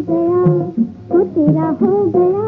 गया तो तेरा हो गया।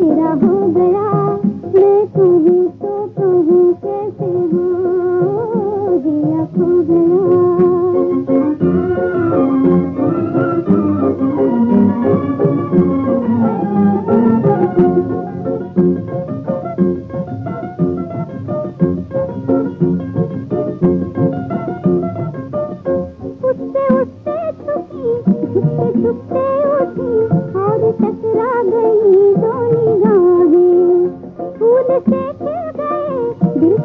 तेरा हो गया, मैं तू ही तो तू कैसे हो? दिया खो गया। उससे उससे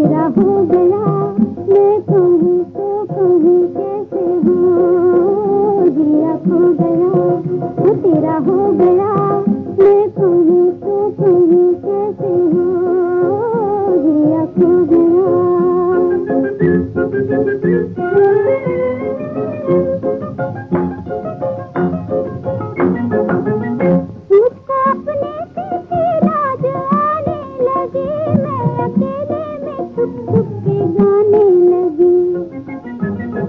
तेरा हो गया